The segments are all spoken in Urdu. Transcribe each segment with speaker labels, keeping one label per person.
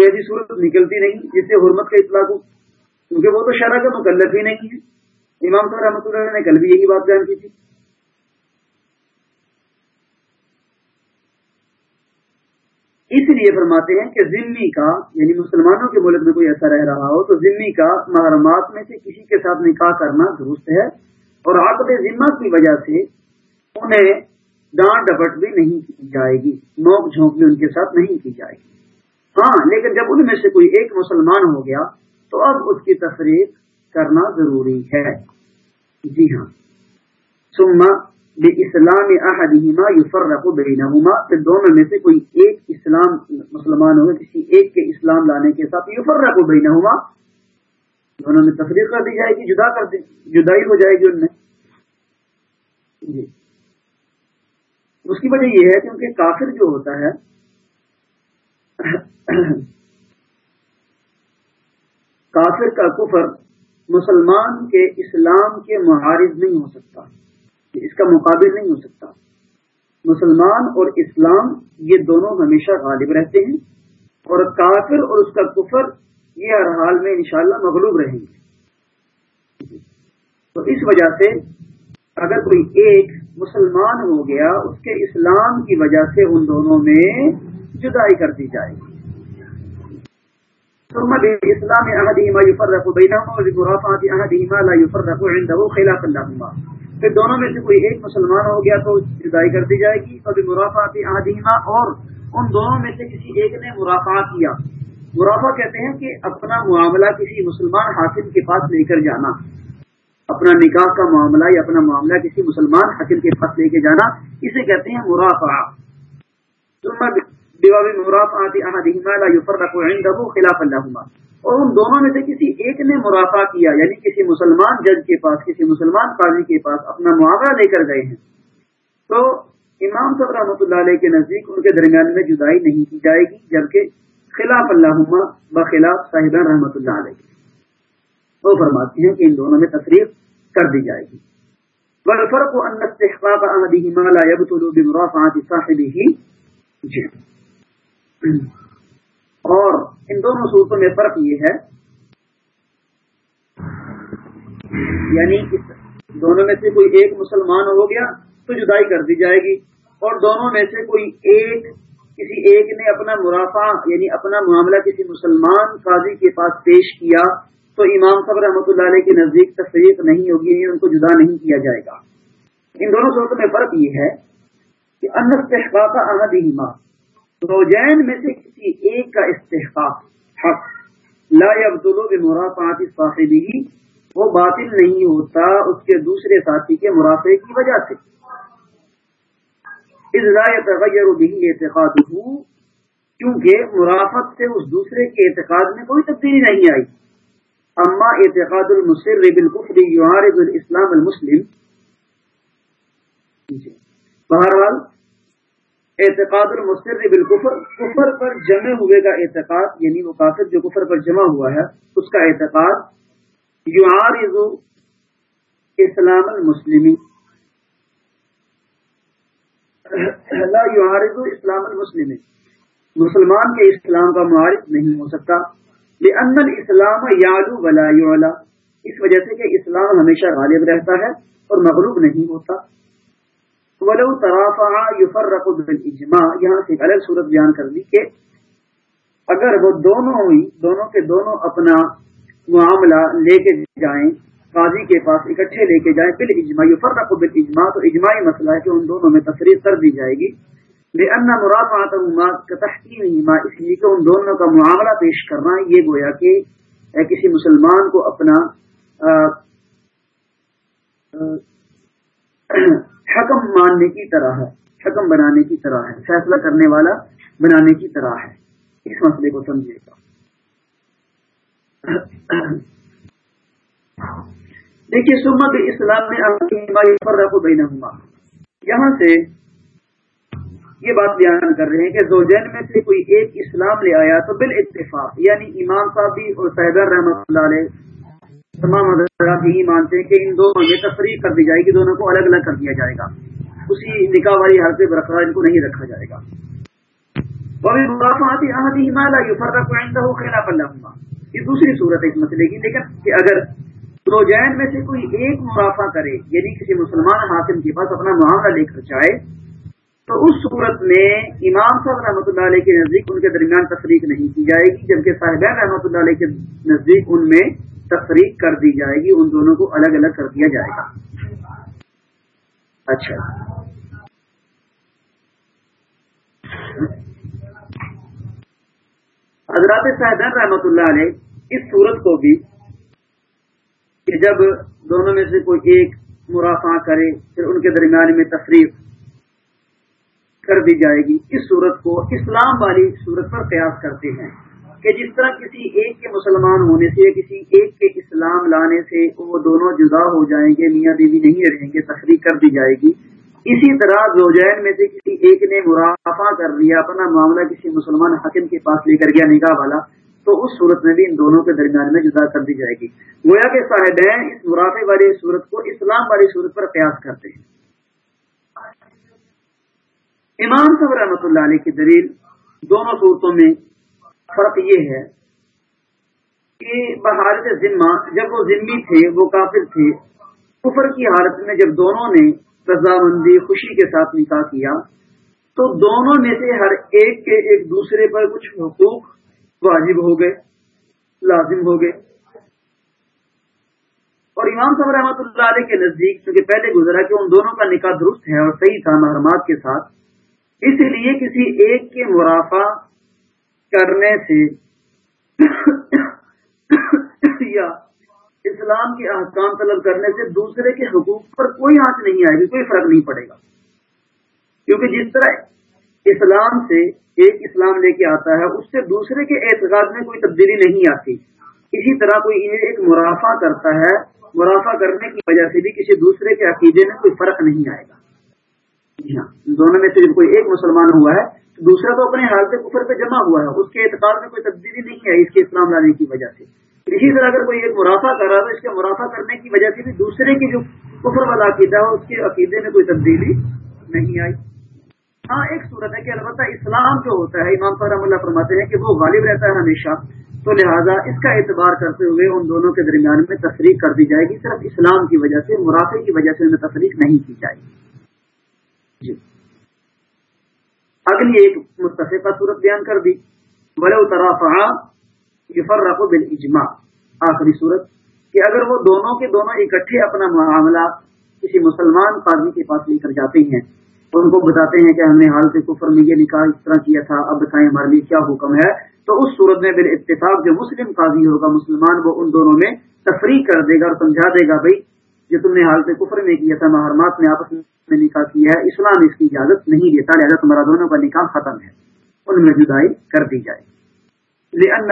Speaker 1: کوئی ایسی صورت نکلتی نہیں، جس سے حرمت کا اطلاق ہو۔ کیونکہ وہ تو شرح کا مکلف ہی نہیں ہے۔ امام صاحب رحمۃ اللہ نے کل بھی یہی بات بیان کی تھی۔ اس لیے فرماتے ہیں کہ ذمی کا یعنی مسلمانوں کے ملک میں کوئی ایسا رہ رہا ہو، تو ذمی کا محرمات میں سے کسی کے ساتھ نکاح کرنا درست ہے۔ اور عقد ذمہ کی وجہ سے انہیں ڈانٹ ڈپٹ بھی نہیں کی جائے گی، نوک جھونک بھی ان کے ساتھ نہیں کی جائے گی۔ ہاں لیکن جب ان میں سے کوئی ایک مسلمان ہو گیا، تو اب اس کی تفریح کرنا ضروری ہے۔ جی ہاں۔ سما اسلام احدہما یفرق بینہما پھر دونوں میں سے کوئی ایک اسلام مسلمان ہو کسی ایک کے اسلام لانے کے ساتھ یفرق بینہما دونوں میں تفریح کر دی جائے گی، جدا کر دی، جدائی ہو جائے گی ان میں۔ جی۔ اس کی وجہ یہ ہے کہ ان کے کافر جو ہوتا ہے کافر کا کفر مسلمان کے اسلام کے معارض نہیں ہو سکتا اس کا مقابل نہیں ہو سکتا۔ مسلمان اور اسلام، یہ دونوں ہمیشہ غالب رہتے ہیں اور کافر اور اس کا کفر یہ ہر حال میں انشاءاللہ مغلوب رہیں گے۔ تو اس وجہ سے اگر کوئی ایک مسلمان ہو گیا، اس کے اسلام کی وجہ سے ان دونوں میں جدائی کر دی جائے گی۔ اسلام خلاف اللہ پھر دونوں میں سے کوئی ایک مسلمان ہو گیا تو جدائی کر دی جائے گی۔ کبھی مرافعات آدیمہ اور ان دونوں میں سے کسی ایک نے مرافع کیا۔ مرافع کہتے ہیں کہ اپنا معاملہ کسی مسلمان حاکم کے پاس لے کر جانا۔ اپنا نکاح کا معاملہ یا اپنا معاملہ کسی مسلمان حاکم کے پاس لے کے جانا، اسے کہتے ہیں مرافع مرافعات خلاف اللہ اور ان دونوں میں سے کسی ایک نے مرافع کیا یعنی کسی مسلمان جج کے پاس، کسی مسلمان قاضی کے پاس اپنا معاوضہ لے کر گئے ہیں۔ تو امام صاحب رحمۃ اللہ علیہ کے نزدیک ان کے درمیان میں جدائی نہیں کی جائے گی، جبکہ خلاف اللہ بخلاف صاحبان رحمۃ اللہ علیہ۔ وہ فرماتے ہیں کہ ان دونوں میں تفریح کر دی جائے گی۔ فرق جی اور ان دونوں صورتوں میں فرق یہ ہے یعنی دونوں میں سے کوئی ایک مسلمان ہو گیا تو جدائی کر دی جائے گی اور دونوں میں سے کوئی ایک کسی ایک نے اپنا مرافع یعنی اپنا معاملہ کسی مسلمان قاضی کے پاس پیش کیا تو امام صبر رحمۃ اللہ علیہ کے نزدیک تفریق نہیں ہوگی یعنی ان کو جدا نہیں کیا جائے گا۔ ان دونوں صورتوں میں فرق یہ ہے کہ انحقاق احمد زوجین میں سے کسی ایک کا استحقاق، حق، لا مرافعات صاحبی وہ باطل نہیں ہوتا اس کے دوسرے ساتھی کے مرافع کی وجہ سے۔ تغیر بھی اعتقاد ہوں کیونکہ مرافت سے اس دوسرے کے اعتقاد میں کوئی تبدیلی نہیں آئی۔ اما اعتقاد المصر بالکفر یعارض الاسلام المسلم۔ جی۔ بہرحال اعتقاد المصر بالکفر، کفر پر جمع ہوئے کا اعتقاد یعنی وہ کافر جو کفر پر جمع ہوا ہے، اس کا اعتقاد یعارض اسلام المسلم لا یعارض اسلام المسلم مسلمان کے اسلام کا معارض نہیں ہو سکتا۔ لأن الاسلام یالو ولا یعلا۔ اس وجہ سے کہ اسلام ہمیشہ غالب رہتا ہے اور مغلوب نہیں ہوتا۔ ولو ترافع یفرق بالاجماع، یہاں سے الگ صورت بیان کر دی کہ اگر وہ دونوں ہی دونوں کے دونوں اپنا معاملہ لے کے جائیں، قاضی کے پاس اکٹھے لے کے جائیں پھر اجماع یفرق بالاجماع، تو اجماعی مسئلہ ہے کہ ان دونوں میں تفریح کر دی جائے گی۔ لأن مرافعتهما كتحكيمهما اس لیے کہ ان دونوں کا معاملہ پیش کرنا یہ گویا کہ کسی مسلمان کو اپنا حکم ماننے کی طرح ہے، حکم بنانے کی طرح ہے، فیصلہ کرنے والا بنانے کی طرح ہے۔ اس مسئلے کو سمجھے گا دیکھیے سمت اسلام میں یہاں سے یہ بات بیان کر رہے ہیں کہ زوجین میں سے کوئی ایک اسلام لے آیا تو بال اتفاق یعنی امام صاحب بھی اور صحبر رحمۃ اللہ علیہ تمام حضرات یہی مانتے ہیں کہ ان دونوں میں تفریح کر دی جائے گی، دونوں کو الگ الگ کر دیا جائے گا۔ اسی نکاح والی حالت برقرار ان کو نہیں رکھا جائے گا۔ یہ دوسری صورت ہے اس مسئلے کی، لیکن کہ اگر زوجین میں سے کوئی ایک مرافع کرے یعنی کسی مسلمان حاکم کے پاس اپنا معاملہ لے کر جائے، تو اس صورت میں امام صاحب رحمۃ اللہ علیہ کے نزدیک ان کے درمیان تفریق نہیں کی جائے گی، جبکہ صاحبین رحمۃ اللہ علیہ کے نزدیک ان میں تفریق کر دی جائے گی، ان دونوں کو الگ الگ کر دیا جائے گا۔ اچھا۔ حضرات صاحبین رحمۃ اللہ علیہ اس صورت کو بھی کہ جب دونوں میں سے کوئی ایک مرافع کرے، پھر ان کے درمیان میں تفریق کر دی جائے گی۔ اس صورت کو اسلام والی صورت پر قیاس کرتے ہیں۔ کہ جس طرح کسی ایک کے مسلمان ہونے سے، کسی ایک کے اسلام لانے سے وہ دونوں جدا ہو جائیں گے، میاں بیوی نہیں رہیں گے، تفریح کر دی جائے گی۔ اسی طرح زوجین میں سے کسی ایک نے مرافع کر لیا، اپنا معاملہ کسی مسلمان حکم کے پاس لے کر گیا نگاہ والا، تو اس صورت میں بھی ان دونوں کے درمیان میں جدا کر دی جائے گی۔ گویا کہ صاحبین اس مرافع والی صورت کو اسلام والی صورت پر قیاس کرتے ہیں۔ امام صبر رحمۃ اللہ علیہ کی دلیل دونوں صورتوں میں فرق یہ ہے کہ بحالت ذمہ جب وہ ذمہ تھے، وہ کافر تھے، کفر کی حالت میں جب دونوں نے رضامندی خوشی کے ساتھ نکاح کیا، تو دونوں میں سے ہر ایک کے ایک دوسرے پر کچھ حقوق واجب ہو گئے، لازم ہو گئے۔ اور امام صاحب رحمۃ اللہ علیہ کے نزدیک، چونکہ پہلے گزرا کہ ان دونوں کا نکاح درست ہے اور صحیح تھا محرمات کے ساتھ، اس لیے کسی ایک کے مرافع کرنے سے یا اسلام کے احکام طلب کرنے سے دوسرے کے حقوق پر کوئی آنچ نہیں آئے گی، کوئی فرق نہیں پڑے گا۔ کیونکہ جس طرح اسلام سے ایک اسلام لے کے آتا ہے، اس سے دوسرے کے اعتقاد میں کوئی تبدیلی نہیں آتی۔ اسی طرح کوئی ایک مرافع کرتا ہے مرافع کرنے کی وجہ سے بھی کسی دوسرے کے عقیدے میں کوئی فرق نہیں آئے گا۔ جی ہاں دونوں میں سے جب کوئی ایک مسلمان ہوا ہے۔ دوسرا تو اپنے حال سے کفر پہ جمع ہوا ہے، اس کے اعتقاد میں کوئی تبدیلی نہیں ہے اس کے اسلام لانے کی وجہ سے۔ اسی طرح اگر کوئی ایک مرافع کر رہا تو اس کے مرافع کرنے کی وجہ سے بھی دوسرے کی جو کفر والا عقیدہ ہے، اس کے عقیدے میں کوئی تبدیلی نہیں آئی۔ ہاں ایک صورت ہے کہ البتہ اسلام جو ہوتا ہے، امام فرحم اللہ فرماتے ہیں کہ وہ غالب رہتا ہے ہمیشہ۔ تو لہٰذا اس کا اعتبار کرتے ہوئے ان دونوں کے درمیان میں تفریح کر دی جائے گی، صرف اسلام کی وجہ سے، مرافع کی وجہ سے انہیں تفریح نہیں کی جائے گی۔ جی۔ اگلی ایک متفقہ صورت بیان کر دی بلے اترافہ یفر رقو بال اجماع آخری صورت، کہ اگر وہ دونوں کے دونوں اکٹھے اپنا معاملہ کسی مسلمان قاضی کے پاس لے کر جاتے ہیں، تو ان کو بتاتے ہیں کہ ہم نے حال سے کفر میں یہ نکاح اس طرح کیا تھا، اب بتائیں ہمارے لیے کیا حکم ہے۔ تو اس صورت میں بال اتفاق جو مسلم قاضی ہوگا، مسلمان وہ ان دونوں میں تفریح کر دے گا اور سمجھا دے گا بھائی جو تم نے حال سے کفر میں کیا تھا، محرمات میں آپس میں نکاح کیا ہے، اسلام اس کی اجازت نہیں دیتا، لہٰذا تمہارا دونوں کا نکاح ختم ہے۔ ان میں جدائی کر دی جائے۔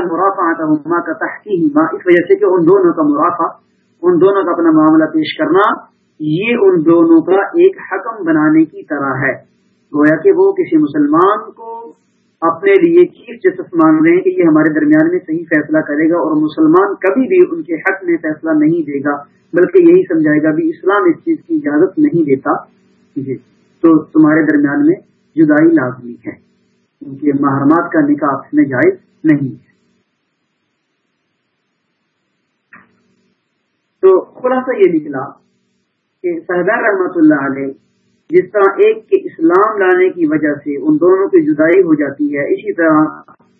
Speaker 1: مرافع کا تحقیق اس وجہ سے کہ ان دونوں کا مرافع ان دونوں کا اپنا معاملہ پیش کرنا، یہ ان دونوں کا ایک حکم بنانے کی طرح ہے۔ گویا کہ وہ کسی مسلمان کو اپنے لیے چیف جسٹس مان رہے ہیں کہ یہ ہمارے درمیان میں صحیح فیصلہ کرے گا اور مسلمان کبھی بھی ان کے حق میں فیصلہ نہیں دے گا، بلکہ یہی سمجھائے گا بھی اسلام اس چیز کی اجازت نہیں دیتا۔ جی۔ تو تمہارے درمیان میں جدائی لازمی ہے۔ کیونکہ محرمات کا نکاح میں جائز نہیں ہے۔ تو خلاصہ یہ نکلا کہ صحبہ رحمت اللہ علیہ جس طرح ایک کے اسلام لانے کی وجہ سے ان دونوں کی جدائی ہو جاتی ہے، اسی طرح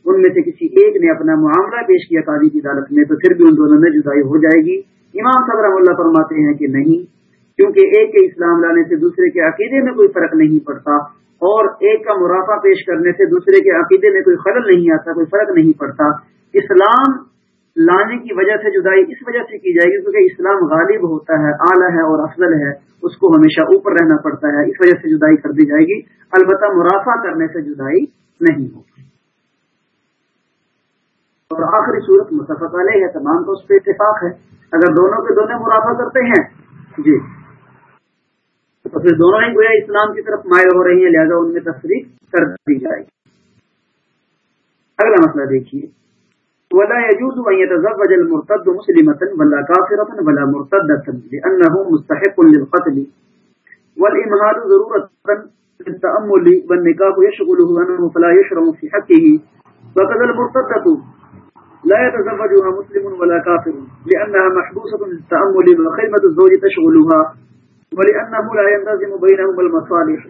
Speaker 1: ان میں سے کسی ایک نے اپنا معاملہ پیش کیا قاضی کی عدالت میں، تو پھر بھی ان دونوں میں جدائی ہو جائے گی۔ امام صبر اللہ فرماتے ہیں کہ نہیں، کیونکہ ایک کے اسلام لانے سے دوسرے کے عقیدے میں کوئی فرق نہیں پڑتا اور ایک کا مرافع پیش کرنے سے دوسرے کے عقیدے میں کوئی خلل نہیں آتا، کوئی فرق نہیں پڑتا۔ اسلام لانے کی وجہ سے جدائی اس وجہ سے کی جائے گی کیونکہ اسلام غالب ہوتا ہے، اعلیٰ ہے اور افضل ہے، اس کو ہمیشہ اوپر رہنا پڑتا ہے، اس وجہ سے جدائی کر دی جائے گی۔ البتہ مرافع کرنے سے جدائی نہیں ہوگی۔ اور آخری صورت متفق علیہ ہے، تمام تو اس پہ اتفاق ہے۔ اگر دونوں کے دونوں مرافع کرتے ہیں جی۔ تو پھر دونوں ہی گویا اسلام کی طرف مائل ہو رہی ہیں، لہذا ان میں تفریح کر دی جائے گی۔ اگلا مسئلہ دیکھیے۔ ولا يجوز ان يتزوج المرتد مسلمة ولا كافرة ولا مرتدة، لأنه مستحق للقتل. والإمهال ضرورة التأمل والنكاح يشغله أنه فلا يشرع في حقه. وقد المرتدة لا يتزوجها مسلم ولا كافر، لأنها محبوسة للتأمل وخدمة الزوج تشغلها، ولأنه لا ينتظم بينهم المصالح.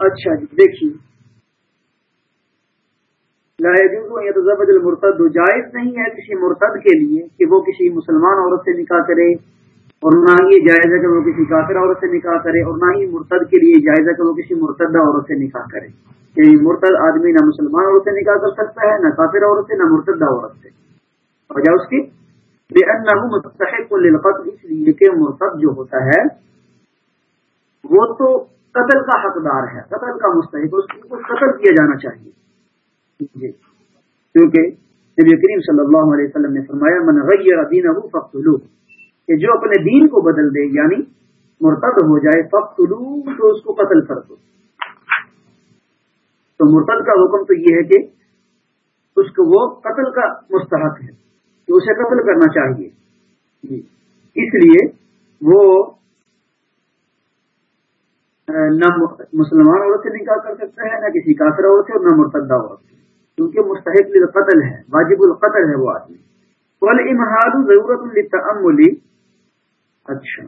Speaker 1: اچھا جی دیکھیے۔ لاجوز المرتد. جائز نہیں ہے کسی مرتد کے لیے کہ وہ کسی مسلمان عورت سے نکاح کرے اور نہ ہی جائز ہے کہ وہ کسی کافر عورت سے نکاح کرے اور نہ ہی مرتد کے لیے جائز ہے کہ وہ کسی مرتدہ عورت سے نکاح کرے. یعنی مرتد آدمی نہ مسلمان عورت سے نکاح کر سکتا ہے، نہ کافر عورت سے، نہ مرتدہ عورت سے. وجہ اس کی؟ بے ان مستحق للقتل، اس لیے کہ مرتد جو ہوتا ہے، وہ تو قتل کا حقدار ہے، قتل کا مستحق اس کو قتل کیا جانا چاہیے. جی۔ کیونکہ نبی کریم صلی اللہ علیہ وسلم نے فرمایا، من غیر دینہ فقتلوه کہ جو اپنے دین کو بدل دے یعنی مرتد ہو جائے فخ تو اس کو قتل کر دو۔ تو مرتد کا حکم تو یہ ہے کہ اس کو وہ قتل کا مستحق ہے، کہ اسے قتل کرنا چاہیے۔ جی۔ اس لیے وہ، نہ مسلمان عورت سے نکاح کر سکتا ہے، نہ کسی کافر عورت سے اور نہ مرتدہ عورت سے۔ کیونکہ مستحق قتل ہے، واجب القتل ہے وہ آدمی۔ امہاد ضرورت علی اچھا۔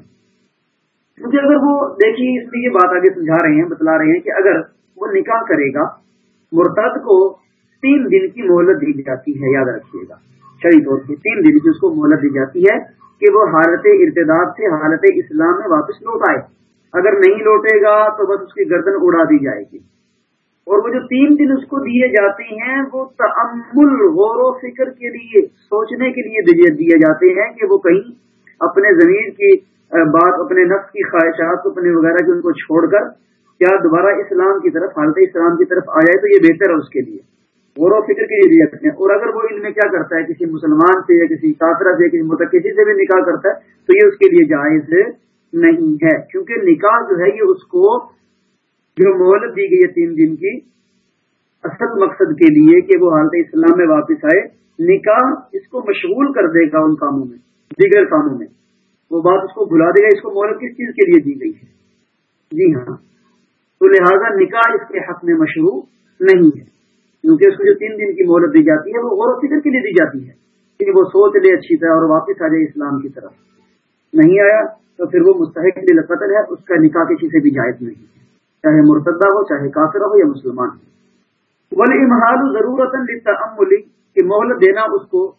Speaker 1: کیونکہ اگر وہ دیکھیے اس لیے یہ بات آگے سمجھا رہے ہیں، بتلا رہے ہیں کہ اگر وہ نکاح کرے گا، مرتد کو تین دن کی مہلت دی جاتی ہے، یاد رکھیے گا۔ شہری طور پہ تین دن کی اس کو مہلت دی جاتی ہے کہ وہ حالت ارتداد سے حالت اسلام میں واپس لوٹ آئے۔ اگر نہیں لوٹے گا تو بس اس کی گردن اڑا دی جائے گی۔ اور وہ جو تین دن اس کو دیے جاتے ہیں، وہ تعمل غور و فکر کے لیے، سوچنے کے لیے دیے جاتے ہیں کہ وہ کہیں اپنے زمین کی بات، اپنے نفس کی خواہشات، اپنے وغیرہ کی ان کو چھوڑ کر کیا دوبارہ اسلام کی طرف، حالت اسلام کی طرف آ جائے تو یہ بہتر ہے اس کے لیے۔ غور و فکر کے لیے رکھتے ہیں۔ اور اگر وہ ان میں کیا کرتا ہے، کسی مسلمان سے یا کسی کافرہ سے کسی متک کسی سے بھی نکاح کرتا ہے، تو یہ اس کے لیے جائز نہیں ہے۔ کیونکہ نکاح جو ہے، یہ اس کو جو مہلت دی گئی ہے تین دن کی، اصل مقصد کے لیے کہ وہ حالت اسلام میں واپس آئے، نکاح اس کو مشغول کر دے گا ان کاموں میں، دیگر کاموں میں۔ وہ بات اس کو بھلا دے گا، اس کو مہلت کس چیز کے لیے دی گئی ہے؟ جی ہاں۔ تو لہذا نکاح اس کے حق میں مشروع نہیں ہے۔ کیونکہ اس کو جو تین دن کی مہلت دی جاتی ہے، وہ غور و فکر کے لیے دی جاتی ہے کہ جی وہ سوچ لے اچھی طرح اور واپس آ جائے اسلام کی طرف۔ نہیں آیا تو پھر وہ مستحق قتل ہے، اس کا نکاح کسی سے بھی جائز نہیں ہے۔ چاہے مرتدہ ہو، چاہے کافر ہو یا مسلمان۔ ہو ولی امہاد ضرورت کہ مہلت دینا اس کو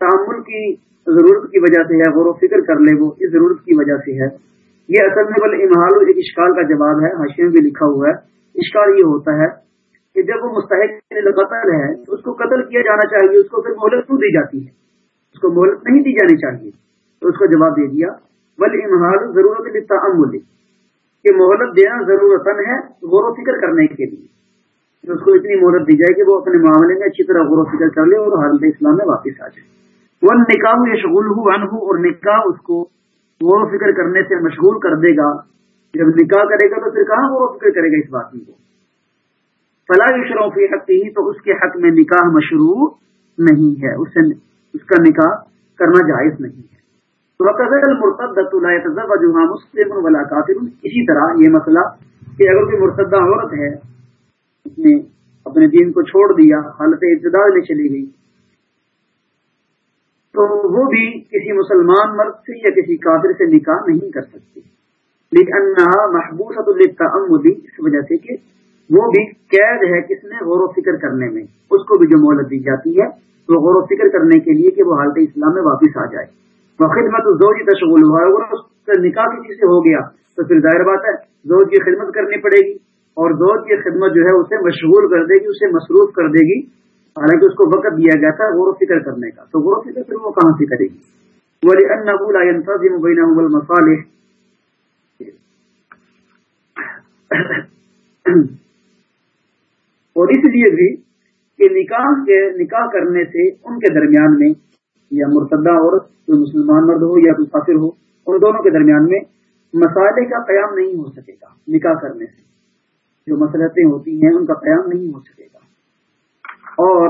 Speaker 1: تعمل کی ضرورت کی وجہ سے ہے، غور و فکر کر لے وہ، اس ضرورت کی وجہ سے ہے۔ یہ اصل میں بل امہال ایک اشکال کا جواب ہے حاشی بھی لکھا ہوا ہے۔ اشکال یہ ہوتا ہے کہ جب وہ مستحق یعنی قتل ہے اس کو قتل کیا جانا چاہیے، اس کو پھر مہلت کیوں دی جاتی ہے؟ اس کو مہلت نہیں دی جانی چاہیے۔ تو اس کو جواب دے دیا۔ بل امہال ضرورت تعمل کہ مہلت دینا ضرورت ہے غور و فکر کرنے کے لیے۔ اس کو اتنی مہلت دی جائے کہ وہ اپنے معاملے میں اچھی طرح غور و فکر کر لے اور حالت اسلام میں واپس آ جائے۔ وہ نکاح شغول ہوں اور نکاح اس کو غور و فکر کرنے سے مشغول کر دے گا۔ جب نکاح کرے گا تو پھر کہاں غور و فکر کرے گا اس بات کو فلاح شروع فی حق ہی تو اس کے حق میں نکاح مشروع نہیں ہے۔ اس سے اس کا نکاح کرنا جائز نہیں ہے۔ مسلم ولا کافر اسی طرح یہ مسئلہ کہ اگر کوئی مرتدہ عورت ہے، اس نے اپنے دین کو چھوڑ دیا، حالت ابتدا میں چلی گئی، تو وہ بھی کسی مسلمان مرد سے یا کسی کافر سے نکاح نہیں کر سکتی۔ لیکن محبوس اس وجہ سے کہ وہ بھی قید ہے کس نے غور و فکر کرنے میں۔ اس کو بھی جو مہلت دی جاتی ہے، وہ غور و فکر کرنے کے لیے کہ وہ حالت اسلام میں واپس آ جائے۔ وہ خدمت زوج تشغل ہوا اگر اس کا نکاح کسی سے ہو گیا؟ تو پھر ظاہر بات ہے، زوج کی خدمت کرنی پڑے گی۔ اور زوج کی خدمت جو ہے، اسے مشغول کر دے گی، اسے مصروف کر دے گی۔ حالانکہ اس کو وقت دیا گیا تھا غور و فکر کرنے کا۔ تو غور و فکر پھر وہ کہاں سے کرے گی؟ ولی ان مسالے اور اس لیے بھی کہ نکاح کے نکاح کرنے سے ان کے درمیان میں یا مرتدہ اور کوئی مسلمان مرد ہو یا کوئی فاطر ہو ان دونوں کے درمیان میں مسالے کا قیام نہیں ہو سکے گا، نکاح کرنے سے۔ جو مسلطیں ہوتی ہیں، ان کا قیام نہیں ہو سکے گا۔ اور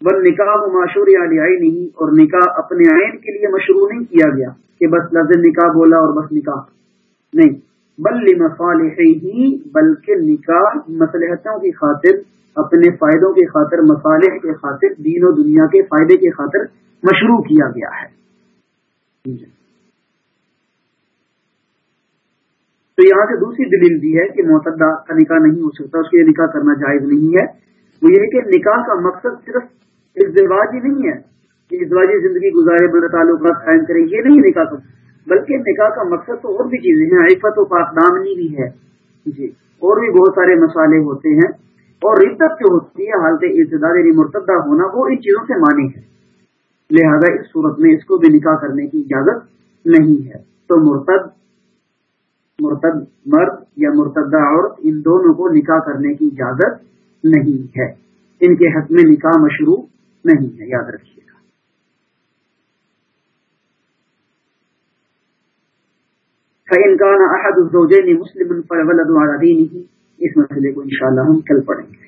Speaker 1: بل نکاح و معاشور علی آئی نہیں اور نکاح اپنے آئین کے لیے مشروع نہیں کیا گیا کہ بس لفظ نکاح بولا اور بس نکاح۔ نہیں بل مصالح ہی بلکہ نکاح مصلحتوں کی خاطر، اپنے فائدوں کی خاطر، مصالح کے خاطر، دین و دنیا کے فائدے کی خاطر مشروع کیا گیا ہے۔ تو یہاں سے دوسری دلیل بھی ہے کہ معتدہ کا نکاح نہیں ہو سکتا، اس کے لیے نکاح کرنا جائز نہیں ہے۔ وہ یہ کہ نکاح کا مقصد صرف ازدواج ہی نہیں ہے کہ ازدواجی زندگی گزارے بڑے تعلقات قائم کریں، یہ نہیں نکاح کا بلکہ نکاح کا مقصد تو اور بھی چیزیں ہیں۔ عفت و پاکدامنی بھی ہے۔ جی۔ اور بھی بہت سارے مسالے ہوتے ہیں۔ اور ردت جو ہوتی ہے، حالت ابتدار یعنی مرتدہ ہونا، وہ ان چیزوں سے مانی ہے۔ لہذا اس صورت میں اس کو بھی نکاح کرنے کی اجازت نہیں ہے۔ تو مرتد مرتد مرد یا مرتدہ عورت، ان دونوں کو نکاح کرنے کی اجازت نہیں ہے۔ ان کے حق میں نکاح مشروع نہیں ہے، یاد رکھیے گا فَإِنْ كَانَ أَحَدُ الزَّوْجَيْنِ مُسْلِمًا فَالْوَلَدُ عَلَى دِينِهِ۔ اس مسئلے کو انشاءاللہ ہم کل پڑھیں گے۔